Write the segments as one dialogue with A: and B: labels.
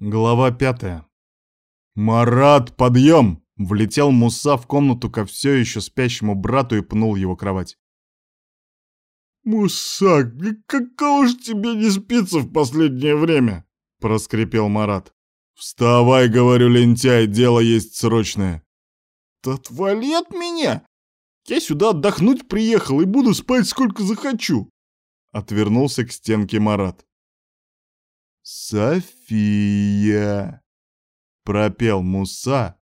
A: Глава пятая. «Марат, подъем!» — влетел Муса в комнату ко все еще спящему брату и пнул его кровать.
B: «Муса, какого ж тебе не спится в последнее время?» — проскрипел Марат.
A: «Вставай, — говорю, лентяй, дело есть срочное».
B: «Отвали от меня! Я сюда отдохнуть приехал и буду спать сколько захочу!»
A: Отвернулся к стенке Марат. «София!» — пропел Муса,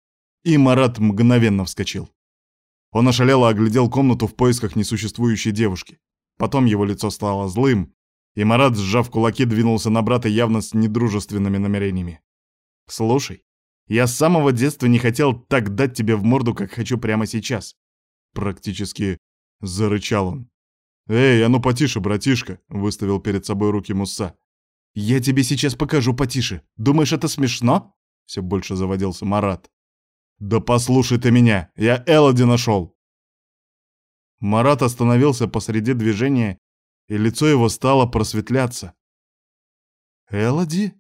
A: и Марат мгновенно вскочил. Он ошалело оглядел комнату в поисках несуществующей девушки. Потом его лицо стало злым, и Марат, сжав кулаки, двинулся на брата явно с недружественными намерениями. «Слушай, я с самого детства не хотел так дать тебе в морду, как хочу прямо сейчас». Практически зарычал он. «Эй, а ну потише, братишка!» — выставил перед собой руки Муса. «Я тебе сейчас покажу потише. Думаешь, это смешно?» Все больше заводился Марат. «Да послушай ты меня, я Элоди нашел!» Марат остановился посреди движения, и лицо его стало просветляться. «Элоди?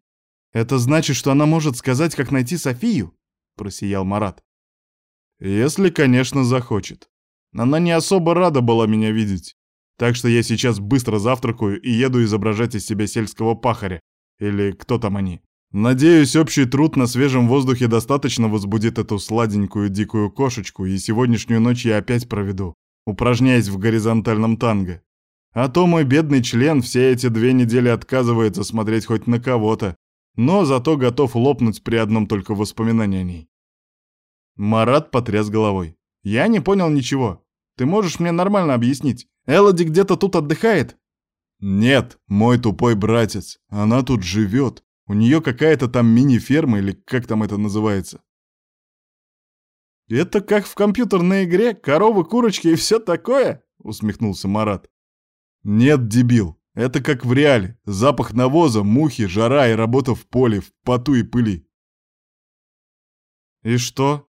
A: Это значит, что она может сказать, как найти Софию?» — просиял Марат. «Если, конечно, захочет. Она не особо рада была меня видеть. Так что я сейчас быстро завтракаю и еду изображать из себя сельского пахаря. Или кто там они. Надеюсь, общий труд на свежем воздухе достаточно возбудит эту сладенькую дикую кошечку, и сегодняшнюю ночь я опять проведу, упражняясь в горизонтальном танго. А то мой бедный член все эти две недели отказывается смотреть хоть на кого-то, но зато готов лопнуть при одном только воспоминании о ней. Марат потряс головой. «Я не понял ничего. Ты можешь мне нормально объяснить? Элоди где-то тут отдыхает?» «Нет, мой тупой братец. Она тут живет. У нее какая-то там мини-ферма или как там это называется». «Это как в компьютерной игре, коровы, курочки и все такое?» — усмехнулся Марат. «Нет, дебил, это как в реале. Запах навоза, мухи, жара и работа в поле, в поту и пыли». «И что?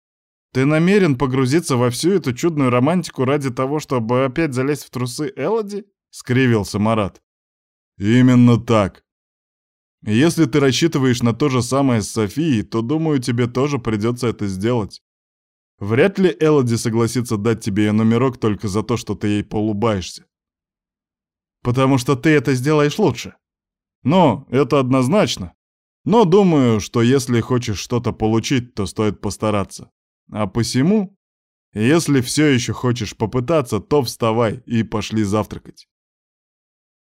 A: Ты намерен погрузиться во всю эту чудную романтику ради того, чтобы опять залезть в трусы Элоди? скривился Марат. Именно так. Если ты рассчитываешь на то же самое с Софией, то, думаю, тебе тоже придется это сделать. Вряд ли Элоди согласится дать тебе ее номерок только за то, что ты ей поулыбаешься. Потому что ты это сделаешь лучше. Ну, это однозначно. Но думаю, что если хочешь что-то получить, то стоит постараться. А посему, если все еще хочешь попытаться, то вставай и пошли завтракать.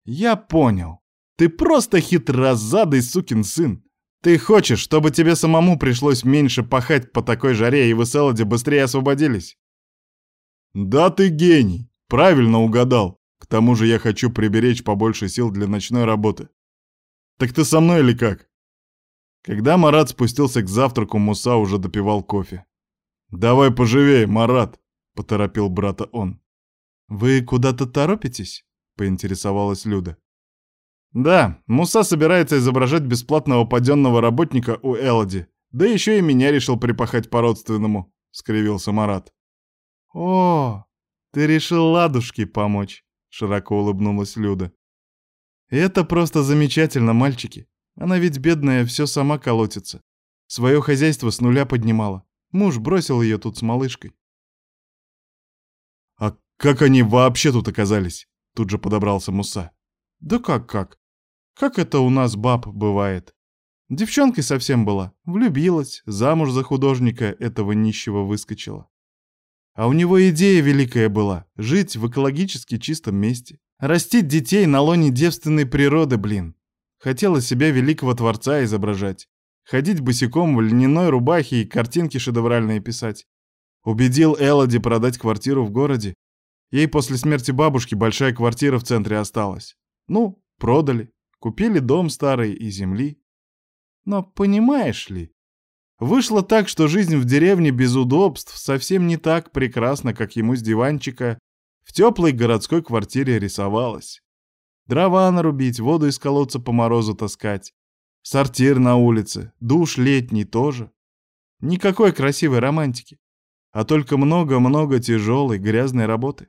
A: Я понял. Ты просто хитрозадый сукин сын. Ты хочешь, чтобы тебе самому пришлось меньше пахать по такой жаре, и вы с Элоди быстрее освободились? Да ты гений. Правильно угадал. К тому же я хочу приберечь побольше сил для ночной работы. Так ты со мной или как? Когда Марат спустился к завтраку, Муса уже допивал кофе. «Давай поживее, Марат!» — поторопил брата он. «Вы куда-то торопитесь?» — поинтересовалась Люда. «Да, Муса собирается изображать бесплатного паденного работника у Элоди, да еще и меня решил припахать по-родственному», — скривился Марат. «О, ты решил ладушке помочь», — широко улыбнулась Люда. «Это просто замечательно, мальчики. Она ведь бедная, все сама колотится. Свое хозяйство с нуля поднимала. Муж бросил ее тут с малышкой. «А как они вообще тут оказались?» Тут же подобрался Муса. «Да как-как? Как это у нас баб бывает? Девчонкой совсем была, влюбилась, замуж за художника этого нищего выскочила. А у него идея великая была — жить в экологически чистом месте. Растить детей на лоне девственной природы, блин. Хотела себя великого творца изображать. Ходить босиком в льняной рубахе и картинки шедевральные писать. Убедил Элоди продать квартиру в городе. Ей после смерти бабушки большая квартира в центре осталась. Ну, продали. Купили дом старый и земли. Но понимаешь ли, вышло так, что жизнь в деревне без удобств совсем не так прекрасна, как ему с диванчика в теплой городской квартире рисовалась. Дрова нарубить, воду из колодца по морозу таскать, Сортир на улице, душ летний тоже. Никакой красивой романтики, а только много-много тяжелой, грязной работы.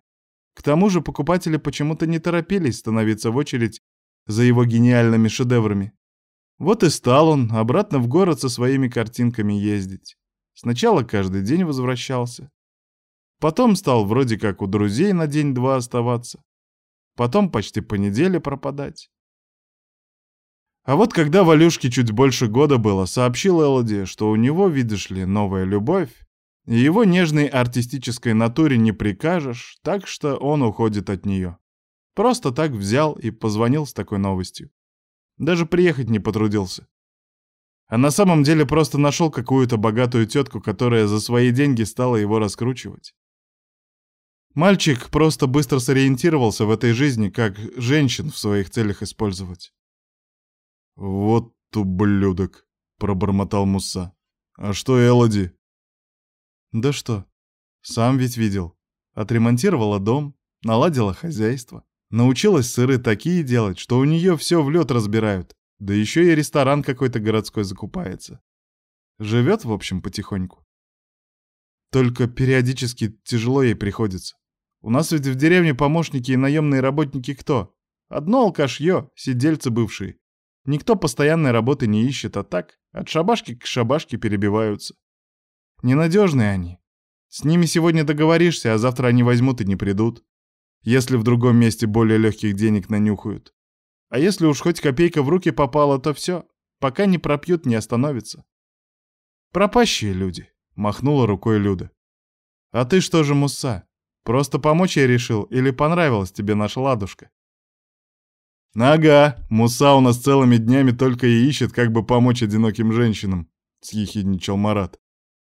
A: К тому же покупатели почему-то не торопились становиться в очередь за его гениальными шедеврами. Вот и стал он обратно в город со своими картинками ездить. Сначала каждый день возвращался. Потом стал вроде как у друзей на день-два оставаться. Потом почти по неделе пропадать. А вот когда Валюшке чуть больше года было, сообщил Элоди, что у него, видишь ли, новая любовь, и его нежной артистической натуре не прикажешь, так что он уходит от нее. Просто так взял и позвонил с такой новостью. Даже приехать не потрудился. А на самом деле просто нашел какую-то богатую тетку, которая за свои деньги стала его раскручивать. Мальчик просто быстро сориентировался в этой жизни, как женщин в своих целях использовать.
B: «Вот ублюдок», — пробормотал Муса. «А что Элоди?»
A: «Да что, сам ведь видел. Отремонтировала дом, наладила хозяйство. Научилась сыры такие делать, что у нее все в лед разбирают. Да еще и ресторан какой-то городской закупается. Живет, в общем, потихоньку. Только периодически тяжело ей приходится. У нас ведь в деревне помощники и наемные работники кто? Одно алкашье, сидельцы бывшие. Никто постоянной работы не ищет, а так от шабашки к шабашке перебиваются. Ненадежные они. С ними сегодня договоришься, а завтра они возьмут и не придут если в другом месте более легких денег нанюхают. А если уж хоть копейка в руки попала, то все, пока не пропьют, не остановится. Пропащие люди, махнула рукой Люда. А ты что же, Муса, просто помочь я решил или понравилась тебе наша ладушка?
B: «Ага, Муса у нас целыми днями только и ищет, как бы помочь одиноким женщинам», — съехидничал Марат.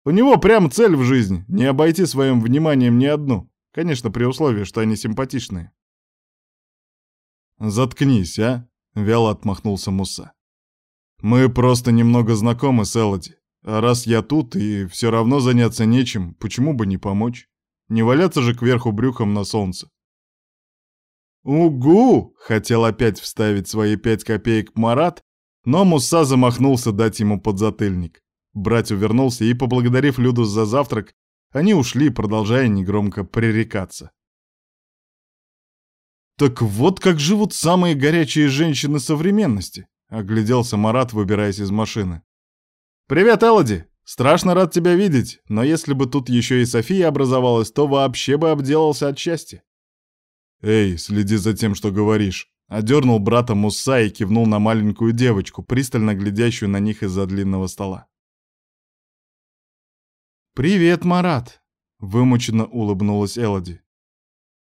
B: «У него прям цель в жизни — не обойти своим вниманием ни одну. Конечно, при условии, что они симпатичные. «Заткнись, а!» — вяло отмахнулся Муса. «Мы просто немного знакомы с Элоди. А раз я тут и все равно заняться нечем, почему бы не помочь? Не валяться же кверху брюхом на солнце». «Угу!» — хотел опять вставить свои пять копеек Марат, но Муса замахнулся дать ему подзатыльник. Брать увернулся и, поблагодарив Люду за завтрак, они ушли, продолжая негромко пререкаться. «Так вот как живут самые горячие женщины современности», — огляделся Марат, выбираясь из машины. «Привет, Элоди! Страшно рад тебя видеть, но если бы тут еще и София образовалась, то вообще бы обделался от счастья». «Эй, следи за тем, что говоришь», — одернул брата Муса и кивнул на маленькую девочку, пристально глядящую на них из-за длинного стола. «Привет, Марат!» — вымученно улыбнулась Элоди.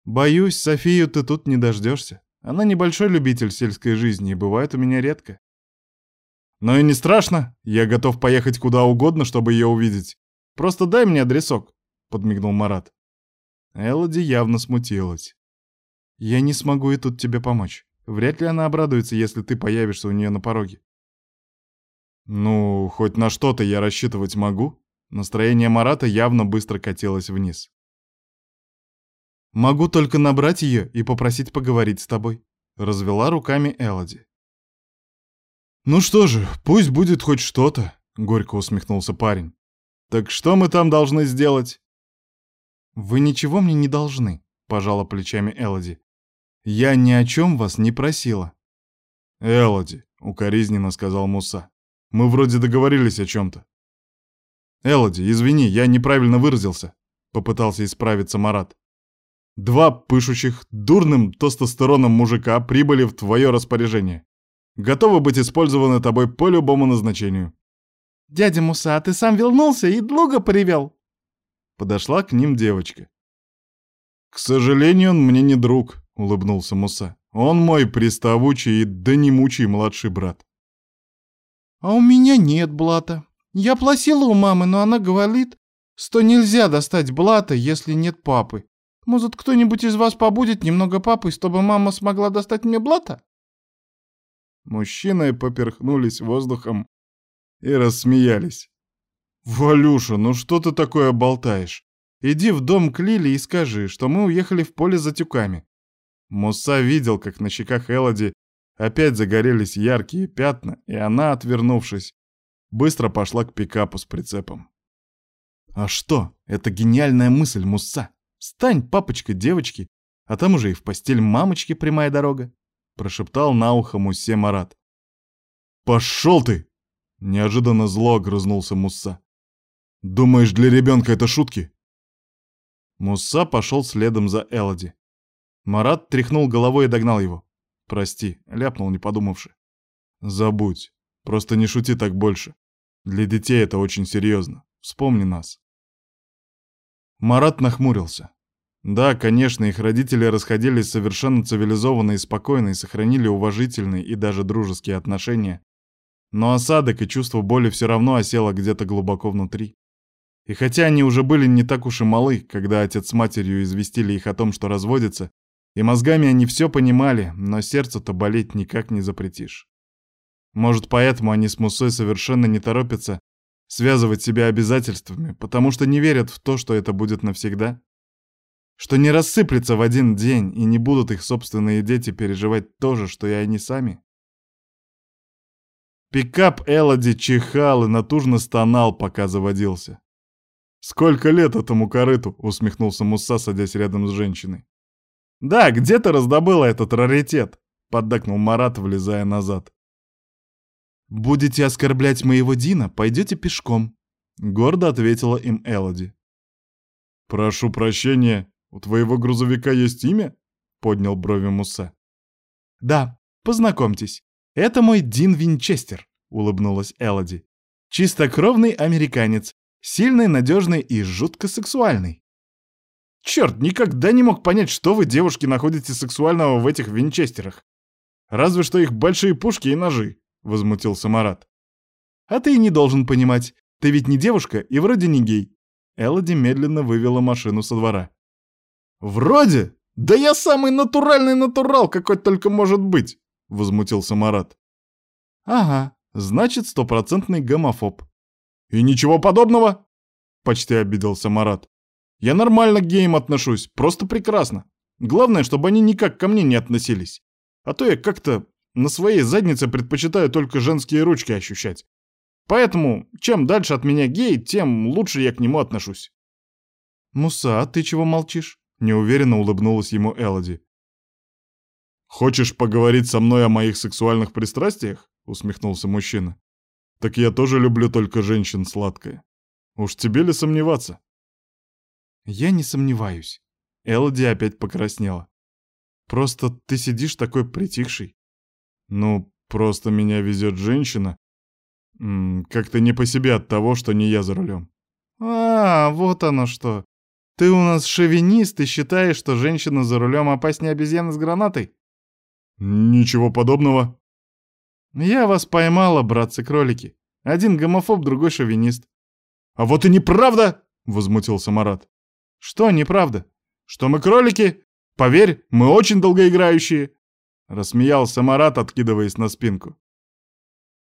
B: «Боюсь, Софию ты тут не дождешься. Она небольшой любитель сельской жизни и бывает у меня редко». «Но и не страшно. Я готов поехать куда угодно, чтобы ее увидеть. Просто дай мне адресок», — подмигнул Марат. Элоди явно смутилась. «Я не смогу и тут тебе помочь. Вряд ли она обрадуется, если ты появишься у нее на пороге». «Ну, хоть на что-то я рассчитывать могу», Настроение Марата явно быстро катилось вниз. «Могу только набрать ее и попросить поговорить с тобой», — развела руками Элоди. «Ну что же, пусть будет хоть что-то», — горько усмехнулся парень. «Так что мы там должны сделать?» «Вы ничего мне не должны», — пожала плечами Элоди. «Я ни о чем вас не просила». «Элоди», — укоризненно сказал Муса, — «мы вроде договорились о чем-то». «Элоди, извини, я неправильно выразился», — попытался исправиться Марат. «Два пышущих, дурным тестостероном мужика прибыли в твое распоряжение. Готовы быть использованы тобой по любому назначению».
C: «Дядя Муса, а ты сам вернулся и друга привел?»
A: Подошла к ним девочка. «К сожалению, он мне не друг», — улыбнулся Муса. «Он мой приставучий и да немучий младший брат».
C: «А у меня нет блата», я просила у мамы, но она говорит, что нельзя достать блата, если нет папы. Может, кто-нибудь из вас побудет немного папы, чтобы мама смогла достать мне блата?»
A: Мужчины поперхнулись воздухом и рассмеялись. «Валюша, ну что ты такое болтаешь? Иди в дом к Лиле и скажи, что мы уехали в поле за тюками». Муса видел, как на щеках Элоди опять загорелись яркие пятна, и она, отвернувшись, быстро пошла к пикапу с прицепом. А что? Это гениальная мысль, Мусса. Стань папочкой девочки, а там уже и в постель мамочки прямая дорога, прошептал на ухо Муссе Марат. «Пошел ты!» — неожиданно зло огрызнулся Мусса. «Думаешь, для ребенка это шутки?»
B: Мусса пошел следом за Элоди. Марат тряхнул головой и догнал его. «Прости», — ляпнул, не подумавши. «Забудь. Просто не шути так больше. Для детей это очень серьезно. Вспомни нас». Марат нахмурился. Да, конечно, их родители расходились совершенно цивилизованно и спокойно и сохранили уважительные и даже дружеские отношения. Но осадок и чувство боли все равно осело где-то глубоко внутри. И хотя они уже были не так уж и малы, когда отец с матерью известили их о том, что разводятся, и мозгами они все понимали, но сердцу-то болеть никак не запретишь. Может, поэтому они с Мусой совершенно не торопятся связывать себя обязательствами, потому что не верят в то, что это будет навсегда? Что не рассыплется в один день, и не будут их собственные дети переживать то же, что и они сами? Пикап Элоди чихал и натужно стонал, пока заводился. «Сколько лет этому корыту?» — усмехнулся Муса, садясь рядом с женщиной. «Да, где ты раздобыла этот раритет?» — поддакнул Марат, влезая назад. «Будете оскорблять моего Дина, пойдете пешком», — гордо ответила им Элоди.
A: «Прошу прощения, у твоего грузовика есть имя?» — поднял брови Муса.
C: «Да, познакомьтесь, это мой Дин Винчестер», — улыбнулась Элоди. «Чистокровный американец, Сильный, надежный и жутко сексуальный. Черт, никогда не мог понять, что вы, девушки, находите сексуального в этих винчестерах. Разве что их большие пушки и ножи, возмутился Марат. А ты и не должен понимать. Ты ведь не девушка и вроде не гей. Элоди медленно вывела машину со двора. «Вроде? Да я самый натуральный натурал, какой только может быть!» — возмутился Марат. «Ага, значит, стопроцентный гомофоб. «И ничего подобного!» — почти обиделся Марат. «Я нормально к геям отношусь, просто прекрасно. Главное, чтобы они никак ко мне не относились. А то я как-то на своей заднице предпочитаю только женские ручки ощущать. Поэтому, чем дальше от меня гей, тем лучше я к нему отношусь». «Муса, а ты чего молчишь?» — неуверенно улыбнулась ему Элоди.
A: «Хочешь поговорить со мной о моих сексуальных пристрастиях?» — усмехнулся мужчина. Так я тоже люблю только женщин сладкое. Уж тебе ли сомневаться?
B: Я не сомневаюсь. Элоди опять покраснела. Просто ты сидишь такой притихший.
A: Ну, просто меня везет женщина. Как-то не по себе от того, что не я за рулем.
C: А, вот оно что. Ты у нас шовинист и считаешь, что женщина за рулем опаснее обезьяны с гранатой?
A: Ничего подобного.
C: «Я вас поймала, братцы-кролики. Один гомофоб, другой шовинист».
A: «А вот и неправда!» — возмутился Марат.
C: «Что неправда? Что мы кролики? Поверь, мы очень долгоиграющие!» Рассмеялся Марат, откидываясь на спинку.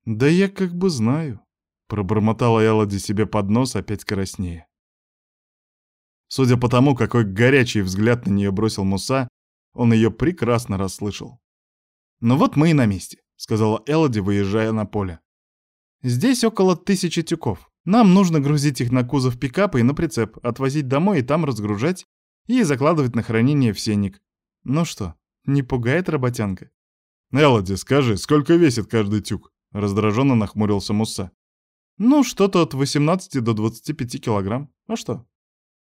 B: «Да я как бы знаю», — пробормотала Элоди себе под нос опять краснее. Судя по тому, какой горячий взгляд на нее бросил Муса, он ее прекрасно расслышал. «Ну вот мы и на месте сказала Элоди, выезжая на поле. Здесь около тысячи тюков. Нам нужно грузить их на кузов пикапа и на прицеп, отвозить домой и там разгружать и закладывать на хранение в сенник. Ну что, не пугает работянка?
A: Элоди, скажи, сколько весит каждый тюк? Раздраженно нахмурился Мусса.
B: Ну, что-то от 18 до 25 килограмм. А что?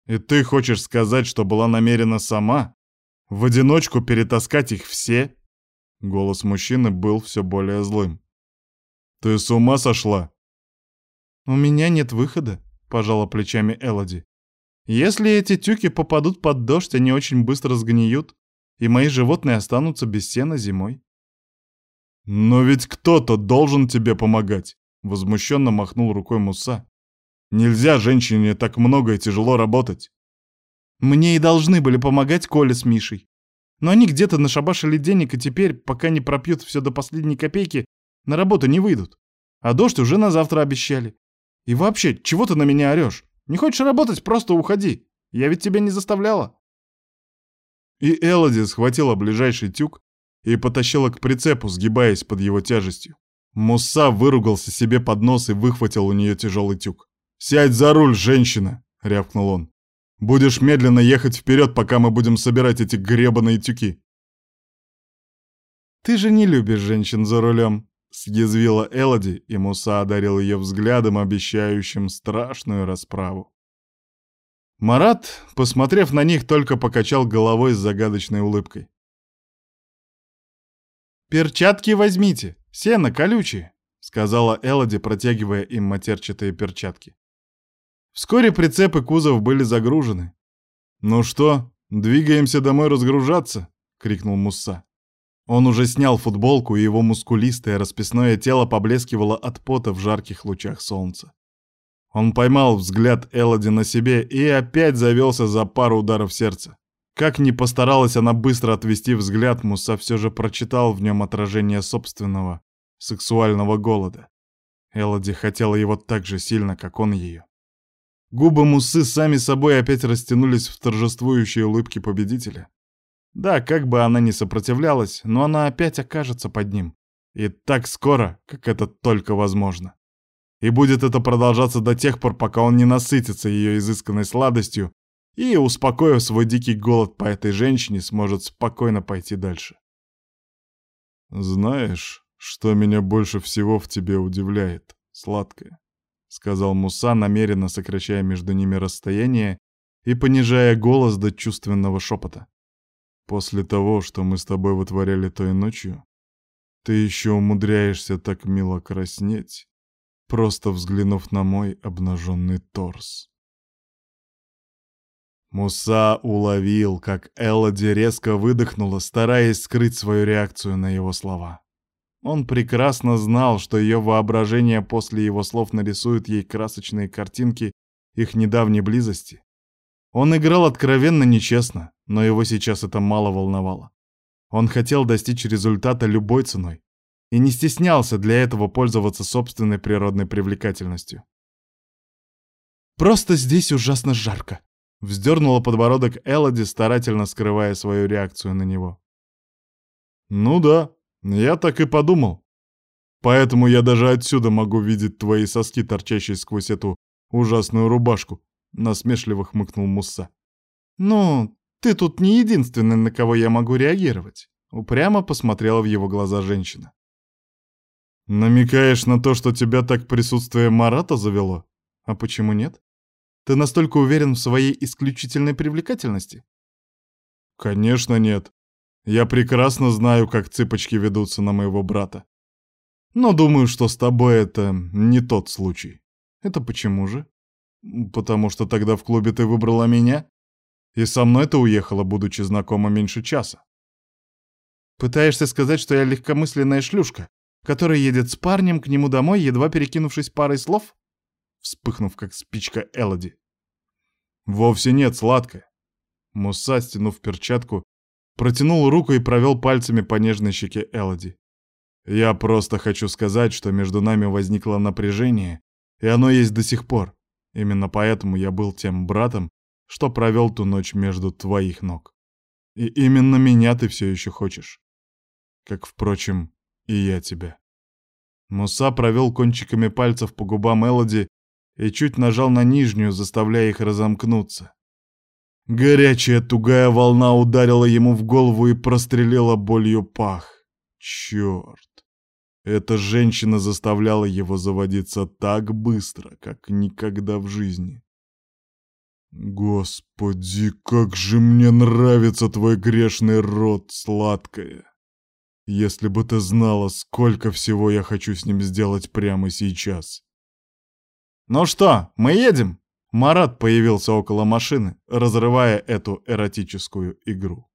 A: И ты хочешь сказать, что была намерена сама в одиночку перетаскать их все Голос мужчины был все более злым. «Ты с ума сошла?»
B: «У меня нет выхода», — пожала плечами Элоди. «Если эти тюки попадут под дождь, они очень быстро сгниют, и мои животные останутся без сена зимой».
A: «Но ведь кто-то должен тебе помогать», — возмущенно махнул рукой Муса. «Нельзя женщине так много и тяжело работать».
B: «Мне и должны были помогать Коля с Мишей. Но они где-то нашабашили денег и теперь, пока не пропьют все до последней копейки, на работу не выйдут. А дождь уже на завтра обещали. И вообще, чего ты на меня орешь? Не хочешь работать, просто уходи. Я ведь тебя не заставляла.
A: И Элоди схватила ближайший тюк и потащила к прицепу, сгибаясь под его тяжестью. Муса выругался себе под нос и выхватил у нее тяжелый тюк. «Сядь за руль, женщина!» — рявкнул он. Будешь медленно ехать вперед, пока мы будем собирать эти гребаные тюки.
B: Ты же не любишь женщин за рулем,
A: съязвила Элоди, и Муса одарил ее взглядом, обещающим страшную расправу. Марат, посмотрев на них, только покачал головой с загадочной улыбкой. «Перчатки возьмите, сено колючие», — сказала Элоди, протягивая им матерчатые перчатки. Вскоре прицеп и кузов были загружены. «Ну что, двигаемся домой разгружаться?» — крикнул Мусса. Он уже снял футболку, и его мускулистое расписное тело поблескивало от пота в жарких лучах солнца. Он поймал взгляд Элоди на себе и опять завелся за пару ударов сердца. Как ни постаралась она быстро отвести взгляд, Муса все же прочитал в нем отражение собственного сексуального голода. Элоди хотела его так же сильно, как он ее. Губы Мусы сами собой опять растянулись в торжествующие улыбки победителя. Да, как бы она ни сопротивлялась, но она опять окажется под ним. И так скоро, как это только возможно. И будет это продолжаться до тех пор, пока он не насытится ее изысканной сладостью и, успокоив свой дикий голод по этой женщине, сможет спокойно пойти дальше. «Знаешь, что меня больше всего в тебе удивляет, сладкое?» — сказал Муса, намеренно сокращая между ними расстояние и понижая голос до чувственного шепота. «После того, что мы с тобой вытворяли той ночью, ты еще умудряешься так мило краснеть, просто взглянув на мой обнаженный торс». Муса уловил, как Элоди резко выдохнула, стараясь скрыть свою реакцию на его слова. Он прекрасно знал, что ее воображение после его слов нарисует ей красочные картинки их недавней близости. Он играл откровенно нечестно, но его сейчас это мало волновало. Он хотел достичь результата любой ценой и не стеснялся для этого пользоваться собственной природной привлекательностью. «Просто здесь ужасно жарко», — вздернула подбородок Элоди, старательно скрывая свою реакцию на него. «Ну да», я так и подумал. Поэтому я даже отсюда могу видеть твои соски, торчащие сквозь эту ужасную рубашку, насмешливо хмыкнул Мусса. Ну, ты тут не единственный, на кого я могу реагировать. Упрямо посмотрела в его глаза женщина. Намекаешь на то, что тебя так присутствие Марата завело? А почему нет? Ты настолько уверен в своей исключительной привлекательности? Конечно, нет. Я прекрасно знаю, как цыпочки ведутся на моего брата. Но думаю, что с тобой это не тот случай. Это почему же? Потому что тогда в клубе ты выбрала меня, и со мной ты уехала, будучи знакома меньше часа. Пытаешься сказать, что я легкомысленная шлюшка, которая едет с парнем к нему домой, едва перекинувшись парой слов? Вспыхнув, как спичка Элоди. Вовсе нет, сладкая. Муса, стянув перчатку, Протянул руку и провел пальцами по нежной щеке Элоди. «Я просто хочу сказать, что между нами возникло напряжение, и оно есть до сих пор. Именно поэтому я был тем братом, что провел ту ночь между твоих ног. И именно меня ты все еще хочешь. Как, впрочем, и я тебя». Муса провел кончиками пальцев по губам Элоди и чуть нажал на нижнюю, заставляя их разомкнуться. Горячая тугая волна ударила ему в голову и прострелила болью пах. Черт. Эта женщина заставляла его заводиться так быстро, как никогда в жизни. Господи, как же мне нравится твой грешный рот, сладкая. Если бы ты знала, сколько всего я хочу с ним сделать прямо сейчас. Ну что, мы едем? Марат появился около машины, разрывая эту эротическую игру.